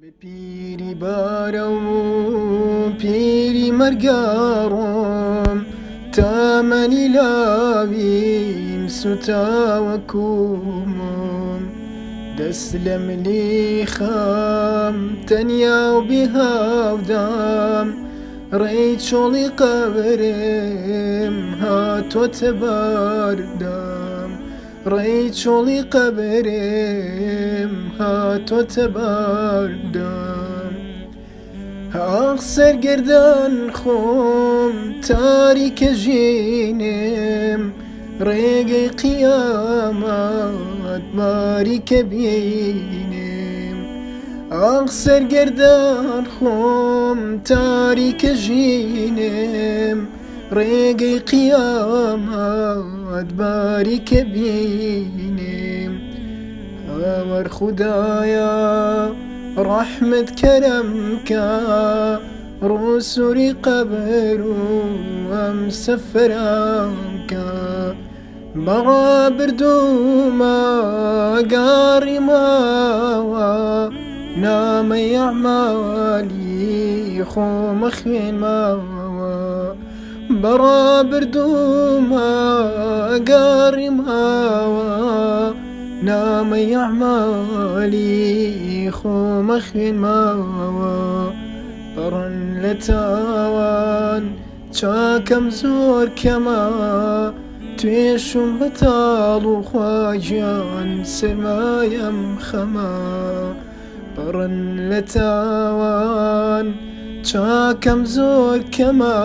بە پیری بارە و پیری مەرگاڕۆم تامەنی لاویم سوتاوە کومم. دەست لە ملی خام تەنیا و بهاودام ڕێی چۆڵی قەبرم هاتۆتە باردام رأيت قبر هات وتبردم أغسر سرگردان خوم تاریک جينم ريق قيامات مارك بينم أغسر سرگردان خوم تاریک جينم ڕێگەی قیامەت باریکە بینم ئەوەر خوددایە ڕەحمت کەرەمکە ڕووسری قەبر و ئەم سەفرانکە بەڕا بردوومە گاڕی ماوە نامەی ئەعمالی خۆمە خوێنماوە بەڕا بردوومە گاڕی ماوە نامەی ئەعمالی خۆمە خوێنماوە بەڕن لە تاوان چاکەم زۆر کەمە توێشم بەتاڵ و خواجیان سرمایم خەمە بەڕن لە تاوان چاکەم زۆر کەمە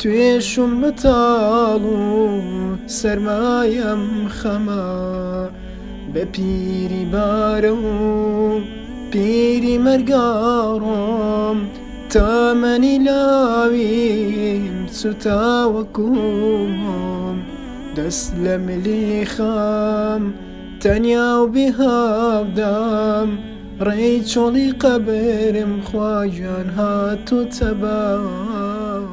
توێشم بەتاڵ و سرمایم خەمە بە پیری بارە و پیری مەرگاڕۆم تامەنی لاویم سوتاوەکوم دەست لە ملی خام تەنیا و بهاودام ڕێی چۆڵی قەبرم خواژان هاتوو تەباردام.